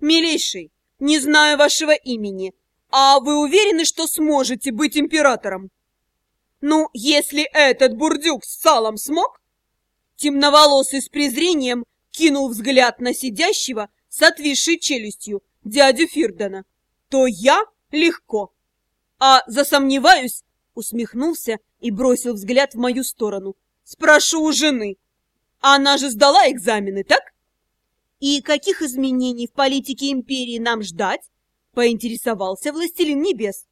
Милейший, не знаю вашего имени, а вы уверены, что сможете быть императором? Ну, если этот бурдюк с салом смог? Темноволосый с презрением кинул взгляд на сидящего с отвисшей челюстью дядю Фирдона. То я легко. А засомневаюсь, усмехнулся и бросил взгляд в мою сторону. Спрошу у жены. Она же сдала экзамены, так? И каких изменений в политике империи нам ждать? Поинтересовался властелин небес.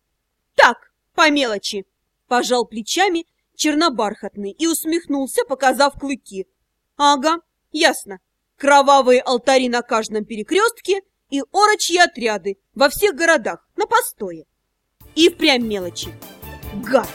Так, по мелочи. Пожал плечами чернобархатный и усмехнулся, показав клыки. Ага, ясно. Кровавые алтари на каждом перекрестке и орочьи отряды во всех городах на постое. И впрямь мелочи. Гад!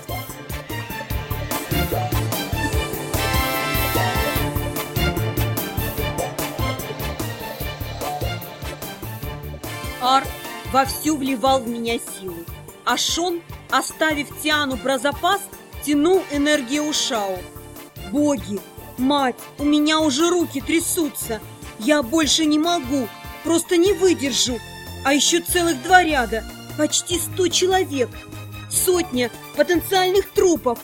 Ар вовсю вливал в меня силу, а Шон, оставив Тиану про запас, тянул энергию Шао. Боги, мать, у меня уже руки трясутся. Я больше не могу, просто не выдержу. А еще целых два ряда, почти сто человек. Сотня потенциальных трупов.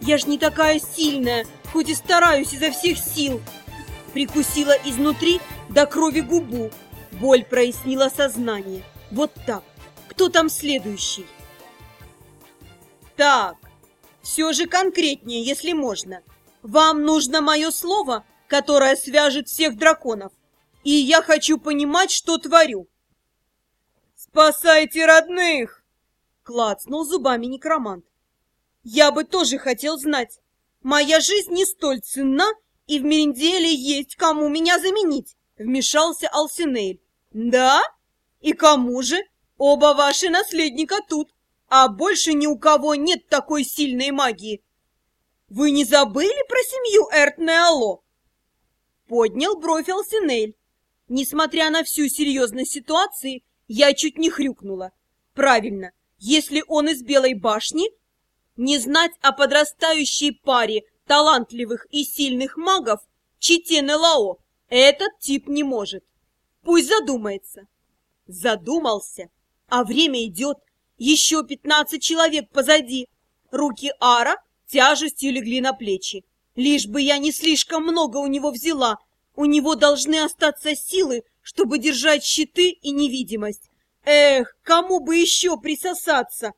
Я ж не такая сильная, хоть и стараюсь изо всех сил. Прикусила изнутри до крови губу, Боль прояснила сознание. Вот так. Кто там следующий? Так, все же конкретнее, если можно. Вам нужно мое слово, которое свяжет всех драконов. И я хочу понимать, что творю. «Спасайте родных!» — клацнул зубами некромант. «Я бы тоже хотел знать. Моя жизнь не столь ценна, и в Меринделе есть кому меня заменить», — вмешался Алсинейль. «Да? И кому же? Оба ваши наследника тут, а больше ни у кого нет такой сильной магии. Вы не забыли про семью Эртнеало?» Поднял бровь Алсинель. Несмотря на всю серьезность ситуации, я чуть не хрюкнула. Правильно, если он из Белой башни, не знать о подрастающей паре талантливых и сильных магов Читены Лао этот тип не может. Пусть задумается. Задумался. А время идет. Еще пятнадцать человек позади. Руки Ара тяжестью легли на плечи. Лишь бы я не слишком много у него взяла. У него должны остаться силы, чтобы держать щиты и невидимость. Эх, кому бы еще присосаться?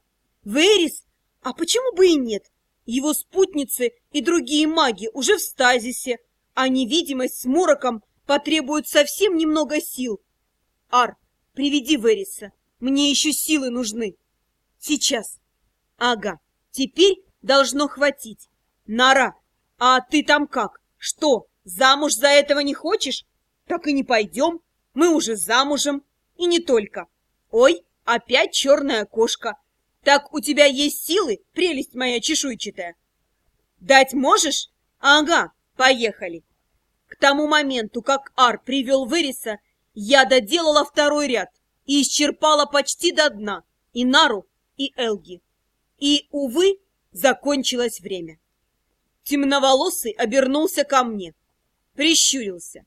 Верис? А почему бы и нет? Его спутницы и другие маги уже в стазисе, а невидимость с мороком потребует совсем немного сил. Ар, приведи Вериса. Мне еще силы нужны. Сейчас. Ага, теперь должно хватить. Нара, а ты там как? Что, замуж за этого не хочешь? Так и не пойдем. Мы уже замужем. И не только. Ой, опять черная кошка. Так у тебя есть силы, прелесть моя чешуйчатая? Дать можешь? Ага, поехали. Тому моменту, как Ар привел Вериса, я доделала второй ряд и исчерпала почти до дна и Нару, и Элги. И, увы, закончилось время. Темноволосый обернулся ко мне, прищурился.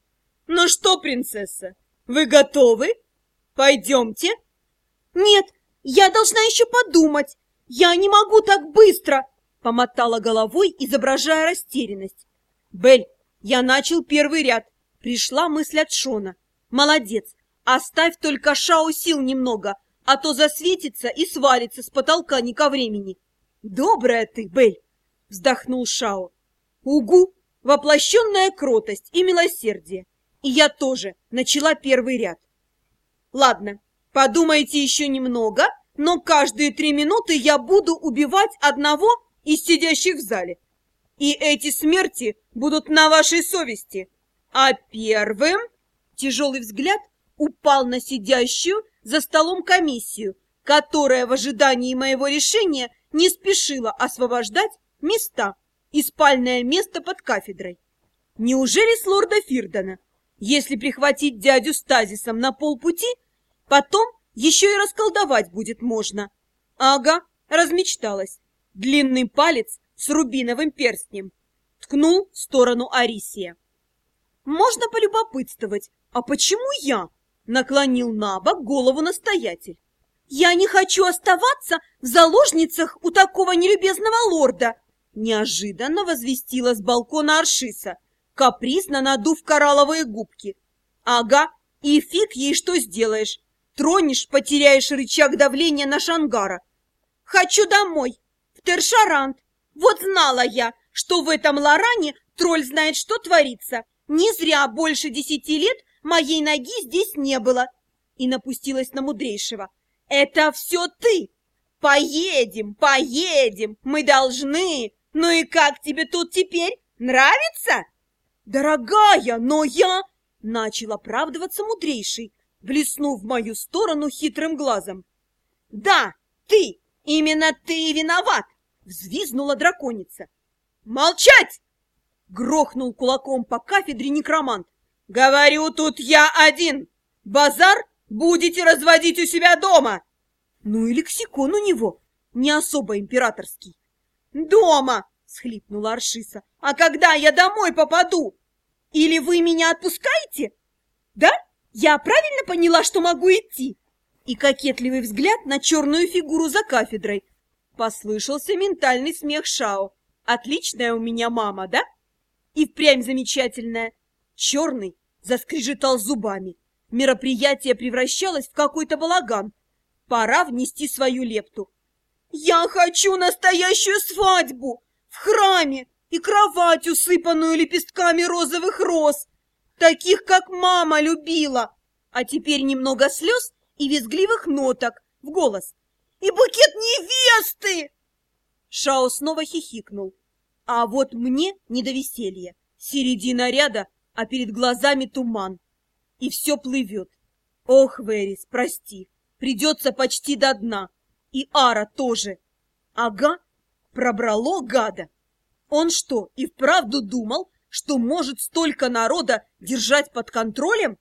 «Ну что, принцесса, вы готовы? Пойдемте?» «Нет, я должна еще подумать. Я не могу так быстро!» Помотала головой, изображая растерянность. «Бель, я начал первый ряд. Пришла мысль от Шона. Молодец. Оставь только Шао сил немного, а то засветится и свалится с потолка не ко времени. Добрая ты, Бель, вздохнул Шао. Угу, воплощенная кротость и милосердие. И я тоже начала первый ряд. Ладно, подумайте еще немного, но каждые три минуты я буду убивать одного из сидящих в зале. И эти смерти будут на вашей совести. А первым тяжелый взгляд упал на сидящую за столом комиссию, которая в ожидании моего решения не спешила освобождать места и спальное место под кафедрой. Неужели с лорда Фирдона? Если прихватить дядю стазисом на полпути, потом еще и расколдовать будет можно. Ага, размечталась. Длинный палец с рубиновым перстнем. Ткнул в сторону Арисия. Можно полюбопытствовать, а почему я? Наклонил на бок голову настоятель. Я не хочу оставаться в заложницах у такого нелюбезного лорда, неожиданно возвестила с балкона Аршиса, капризно надув коралловые губки. Ага, и фиг ей что сделаешь. Тронешь, потеряешь рычаг давления на Шангара. Хочу домой, в Тершарант. Вот знала я, что в этом Лоране тролль знает, что творится. Не зря больше десяти лет моей ноги здесь не было. И напустилась на мудрейшего. Это все ты. Поедем, поедем, мы должны. Ну и как тебе тут теперь? Нравится? Дорогая, но я... Начал оправдываться мудрейший, блеснув в мою сторону хитрым глазом. Да, ты, именно ты виноват, взвизнула драконица. Молчать! Грохнул кулаком по кафедре некромант. Говорю, тут я один. Базар будете разводить у себя дома. Ну и лексикон у него не особо императорский. Дома! схлипнула Аршиса. А когда я домой попаду? Или вы меня отпускаете? Да? Я правильно поняла, что могу идти? И кокетливый взгляд на черную фигуру за кафедрой. Послышался ментальный смех Шао. Отличная у меня мама, да? И впрямь замечательная. Черный заскрежетал зубами. Мероприятие превращалось в какой-то балаган. Пора внести свою лепту. «Я хочу настоящую свадьбу! В храме! И кровать, усыпанную лепестками розовых роз! Таких, как мама любила! А теперь немного слез и визгливых ноток в голос. И букет невесты!» Шао снова хихикнул. А вот мне не до веселья. Середина ряда, а перед глазами туман. И все плывет. Ох, Верис, прости, придется почти до дна. И Ара тоже. Ага, пробрало гада. Он что, и вправду думал, что может столько народа держать под контролем?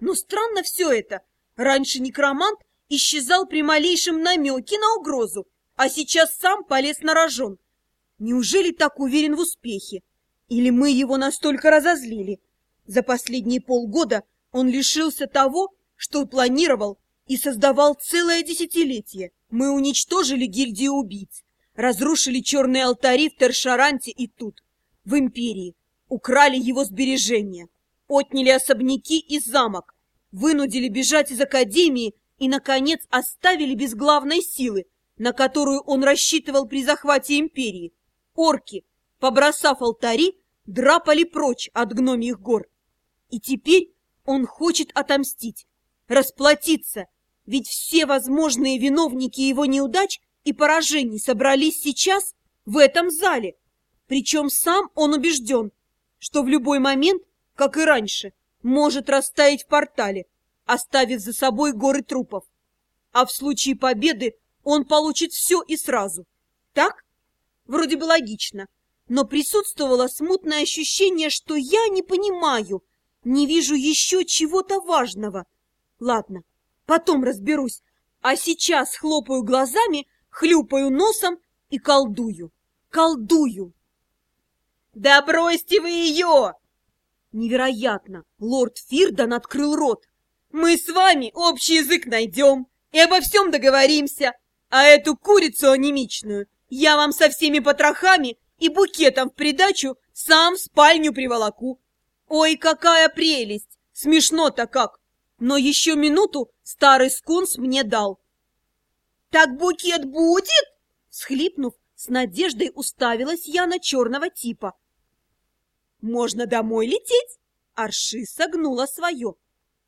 Но странно все это. Раньше некромант исчезал при малейшем намеке на угрозу, а сейчас сам полез на рожон. Неужели так уверен в успехе? Или мы его настолько разозлили? За последние полгода он лишился того, что планировал и создавал целое десятилетие. Мы уничтожили гильдию убийц, разрушили черные алтари в Тершаранте и тут, в Империи, украли его сбережения, отняли особняки и замок, вынудили бежать из Академии и, наконец, оставили без главной силы, на которую он рассчитывал при захвате Империи. Орки, побросав алтари, драпали прочь от гномьих гор. И теперь он хочет отомстить, расплатиться, ведь все возможные виновники его неудач и поражений собрались сейчас в этом зале. Причем сам он убежден, что в любой момент, как и раньше, может растаять в портале, оставив за собой горы трупов. А в случае победы он получит все и сразу. Так? Вроде бы логично, но присутствовало смутное ощущение, что я не понимаю, не вижу еще чего-то важного. Ладно, потом разберусь, а сейчас хлопаю глазами, хлюпаю носом и колдую, колдую. «Да бросьте вы ее!» Невероятно! Лорд Фирдан открыл рот. «Мы с вами общий язык найдем и обо всем договоримся, а эту курицу анемичную я вам со всеми потрохами и букетом в придачу сам в спальню приволоку. Ой, какая прелесть! Смешно-то как! Но еще минуту старый скунс мне дал. «Так букет будет?» Схлипнув, с надеждой уставилась я на черного типа. «Можно домой лететь?» Арши согнула свое.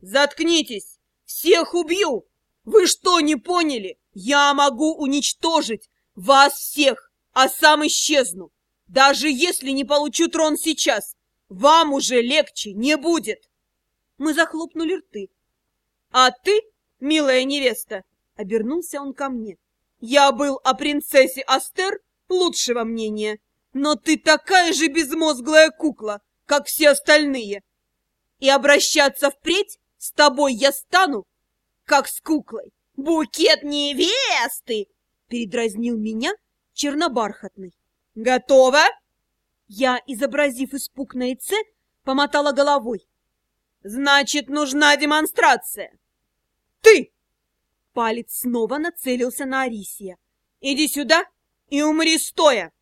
«Заткнитесь! Всех убью! Вы что, не поняли? Я могу уничтожить вас всех, а сам исчезну. Даже если не получу трон сейчас, вам уже легче не будет. Мы захлопнули рты. А ты, милая невеста, обернулся он ко мне. Я был о принцессе Астер лучшего мнения, но ты такая же безмозглая кукла, как все остальные. И обращаться впредь с тобой я стану, как с куклой. Букет невесты! Передразнил меня чернобархатный. «Готово?» Я, изобразив испуг на лице, помотала головой. Значит, нужна демонстрация. Ты! Палец снова нацелился на Арисия. Иди сюда и умри стоя.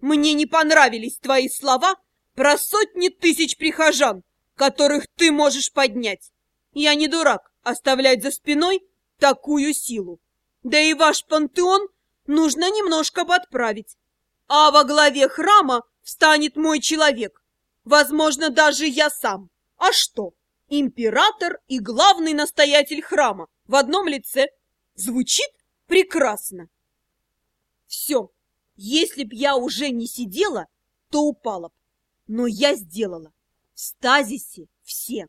Мне не понравились твои слова про сотни тысяч прихожан, которых ты можешь поднять. Я не дурак оставлять за спиной такую силу. Да и ваш пантеон нужно немножко подправить. А во главе храма встанет мой человек. Возможно, даже я сам. А что? Император и главный настоятель храма в одном лице. Звучит прекрасно. Все. Если б я уже не сидела, то упала б. Но я сделала. В стазисе все.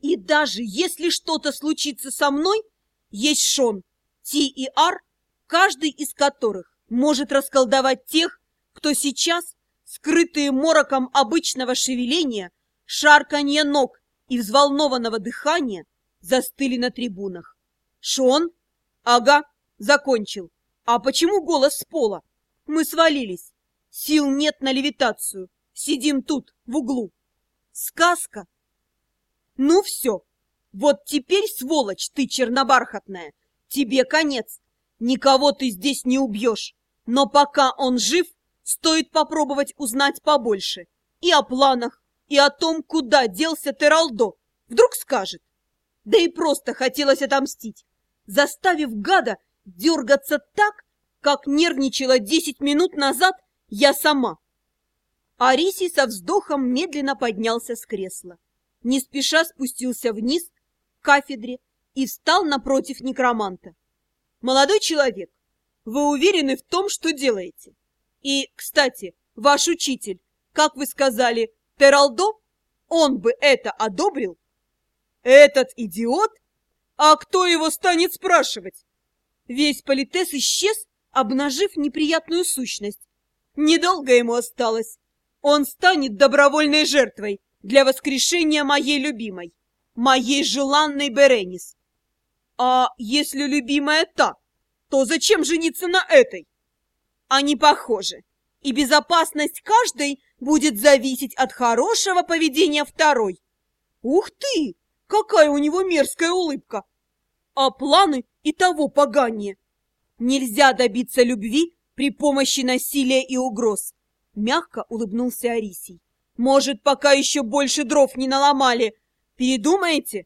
И даже если что-то случится со мной, есть Шон, Ти и Ар, каждый из которых может расколдовать тех, кто сейчас, скрытые мороком обычного шевеления, шарканья ног и взволнованного дыхания, застыли на трибунах. Шон? Ага, закончил. А почему голос с пола? Мы свалились. Сил нет на левитацию. Сидим тут, в углу. Сказка. Ну все. Вот теперь, сволочь ты чернобархатная, тебе конец. Никого ты здесь не убьешь. Но пока он жив, стоит попробовать узнать побольше. И о планах, и о том, куда делся Тералдо. Вдруг скажет. Да и просто хотелось отомстить, заставив гада дергаться так, как нервничала десять минут назад я сама. Арисий со вздохом медленно поднялся с кресла, не спеша спустился вниз к кафедре и встал напротив некроманта. «Молодой человек, вы уверены в том, что делаете? И, кстати, ваш учитель, как вы сказали, Тералдо, он бы это одобрил?» «Этот идиот? А кто его станет спрашивать?» Весь политес исчез, обнажив неприятную сущность. Недолго ему осталось. Он станет добровольной жертвой для воскрешения моей любимой, моей желанной Беренис. А если любимая та, то зачем жениться на этой? Они похожи, и безопасность каждой будет зависеть от хорошего поведения второй. Ух ты, какая у него мерзкая улыбка! А планы и того поганее. Нельзя добиться любви при помощи насилия и угроз. Мягко улыбнулся Арисий. Может, пока еще больше дров не наломали. Передумаете?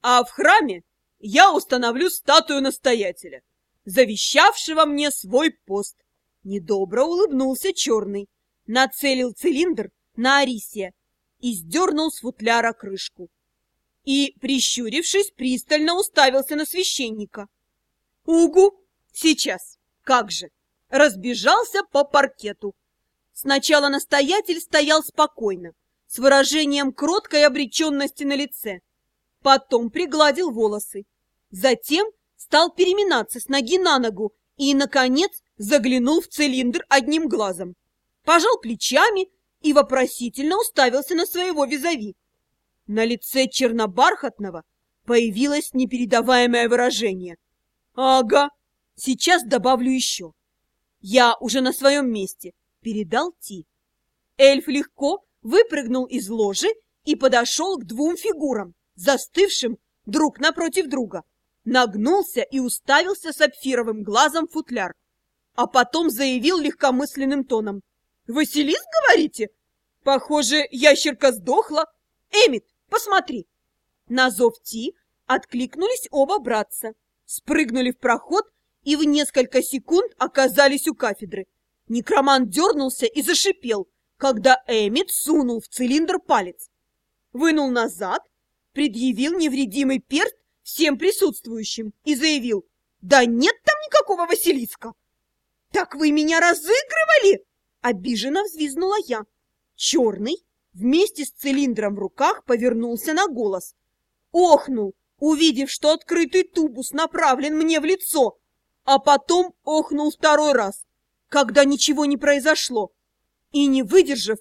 А в храме я установлю статую настоятеля, завещавшего мне свой пост. Недобро улыбнулся черный, нацелил цилиндр на Арисия и сдернул с футляра крышку. И, прищурившись, пристально уставился на священника. Угу, сейчас, как же, разбежался по паркету. Сначала настоятель стоял спокойно, с выражением кроткой обреченности на лице. Потом пригладил волосы. Затем стал переминаться с ноги на ногу и, наконец, заглянул в цилиндр одним глазом. Пожал плечами и вопросительно уставился на своего визави. На лице чернобархатного появилось непередаваемое выражение – Ага, сейчас добавлю еще. Я уже на своем месте, передал Ти. Эльф легко выпрыгнул из ложи и подошел к двум фигурам, застывшим друг напротив друга. Нагнулся и уставился сапфировым глазом футляр. А потом заявил легкомысленным тоном. «Василис, говорите? Похоже, ящерка сдохла. Эмит, посмотри!» На зов Ти откликнулись оба братца спрыгнули в проход и в несколько секунд оказались у кафедры. Некромант дернулся и зашипел, когда Эмит сунул в цилиндр палец. Вынул назад, предъявил невредимый перст всем присутствующим и заявил, «Да нет там никакого Василиска!» «Так вы меня разыгрывали?» Обиженно взвизнула я. Черный вместе с цилиндром в руках повернулся на голос. Охнул увидев, что открытый тубус направлен мне в лицо, а потом охнул второй раз, когда ничего не произошло, и, не выдержав,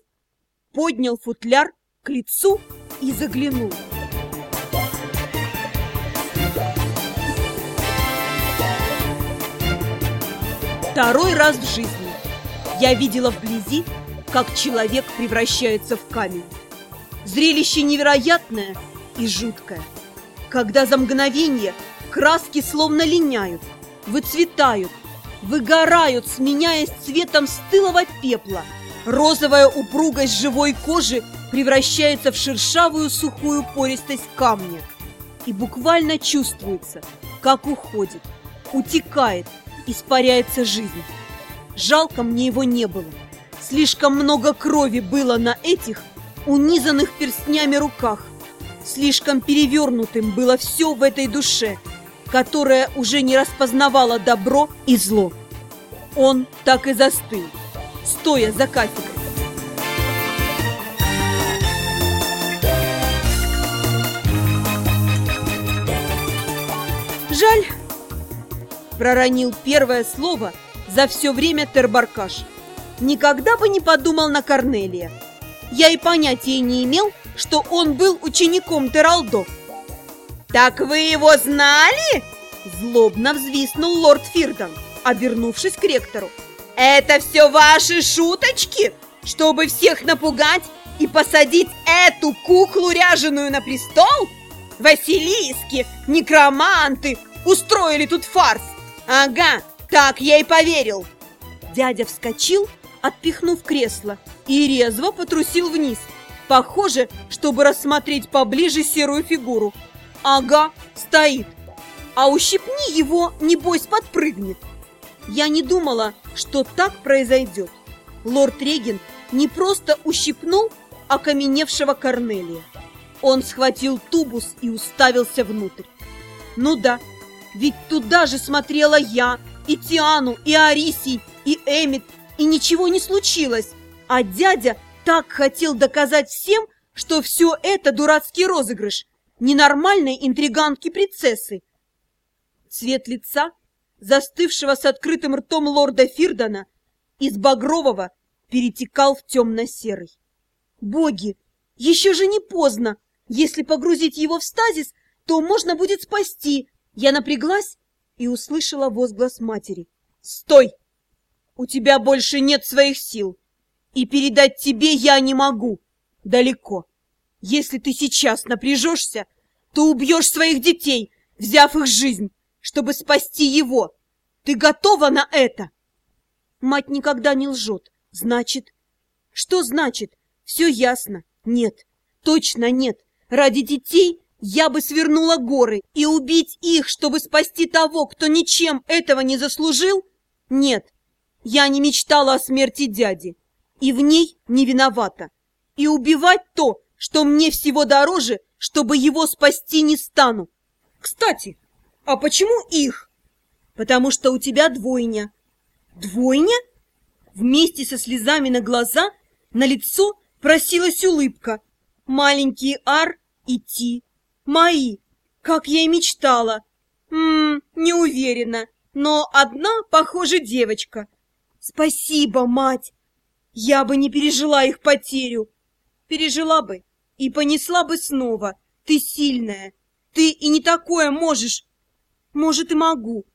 поднял футляр к лицу и заглянул. Второй раз в жизни я видела вблизи, как человек превращается в камень. Зрелище невероятное и жуткое. Когда за мгновение краски словно линяют, выцветают, выгорают, сменяясь цветом стылого пепла. Розовая упругость живой кожи превращается в шершавую сухую пористость камня. И буквально чувствуется, как уходит, утекает, испаряется жизнь. Жалко мне его не было. Слишком много крови было на этих унизанных перстнями руках. Слишком перевернутым было все в этой душе, которая уже не распознавала добро и зло. Он так и застыл, стоя за кафедрой. Жаль, проронил первое слово за все время Тербаркаш. Никогда бы не подумал на Корнелия. Я и понятия не имел, что он был учеником Тералдо. «Так вы его знали?» Злобно взвиснул лорд Фирдан, обернувшись к ректору. «Это все ваши шуточки, чтобы всех напугать и посадить эту куклу ряженую на престол? Василиски, некроманты устроили тут фарс. Ага, так я и поверил!» Дядя вскочил, отпихнув кресло, и резво потрусил вниз. Похоже, чтобы рассмотреть поближе серую фигуру. Ага, стоит. А ущипни его, небось, подпрыгнет. Я не думала, что так произойдет. Лорд Регент не просто ущипнул окаменевшего Корнелия. Он схватил тубус и уставился внутрь. Ну да, ведь туда же смотрела я, и Тиану, и Арисий, и Эмит, и ничего не случилось. А дядя так хотел доказать всем, что все это дурацкий розыгрыш, ненормальной интриганки-принцессы. Цвет лица, застывшего с открытым ртом лорда Фирдона, из багрового перетекал в темно-серый. Боги, еще же не поздно. Если погрузить его в стазис, то можно будет спасти. Я напряглась и услышала возглас матери. «Стой! У тебя больше нет своих сил, и передать тебе я не могу. Далеко. Если ты сейчас напряжешься, то убьешь своих детей, взяв их жизнь, чтобы спасти его. Ты готова на это?» Мать никогда не лжет. Значит... Что значит? Все ясно. Нет. Точно нет. Ради детей я бы свернула горы и убить их, чтобы спасти того, кто ничем этого не заслужил? Нет, я не мечтала о смерти дяди, и в ней не виновата. И убивать то, что мне всего дороже, чтобы его спасти не стану. Кстати, а почему их? Потому что у тебя двойня. Двойня? Вместе со слезами на глаза на лицо просилась улыбка. Маленький Ар и Ти Мои, как я и мечтала. Ммм, не уверена, но одна, похоже, девочка. Спасибо, мать. Я бы не пережила их потерю. Пережила бы и понесла бы снова. Ты сильная. Ты и не такое можешь. Может, и могу.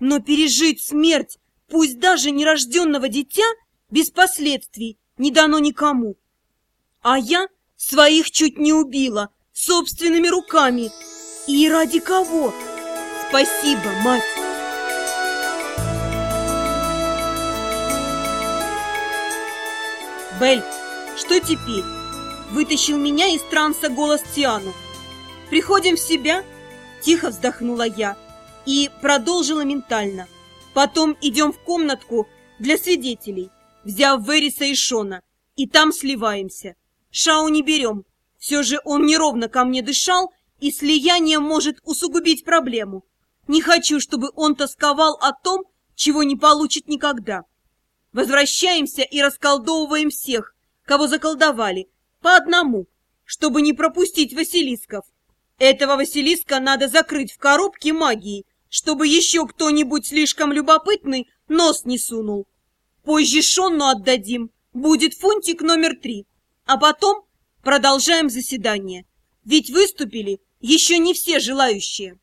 Но пережить смерть, пусть даже нерожденного дитя, без последствий, не дано никому. А я своих чуть не убила, собственными руками. И ради кого? Спасибо, мать! Бель, что теперь? Вытащил меня из транса голос Тиану. Приходим в себя? Тихо вздохнула я и продолжила ментально. Потом идем в комнатку для свидетелей, взяв Вериса и Шона, и там сливаемся. Шау не берем, все же он неровно ко мне дышал, и слияние может усугубить проблему. Не хочу, чтобы он тосковал о том, чего не получит никогда. Возвращаемся и расколдовываем всех, кого заколдовали, по одному, чтобы не пропустить Василисков. Этого Василиска надо закрыть в коробке магии, чтобы еще кто-нибудь слишком любопытный нос не сунул. Позже Шонну отдадим, будет фунтик номер три, а потом Продолжаем заседание, ведь выступили еще не все желающие.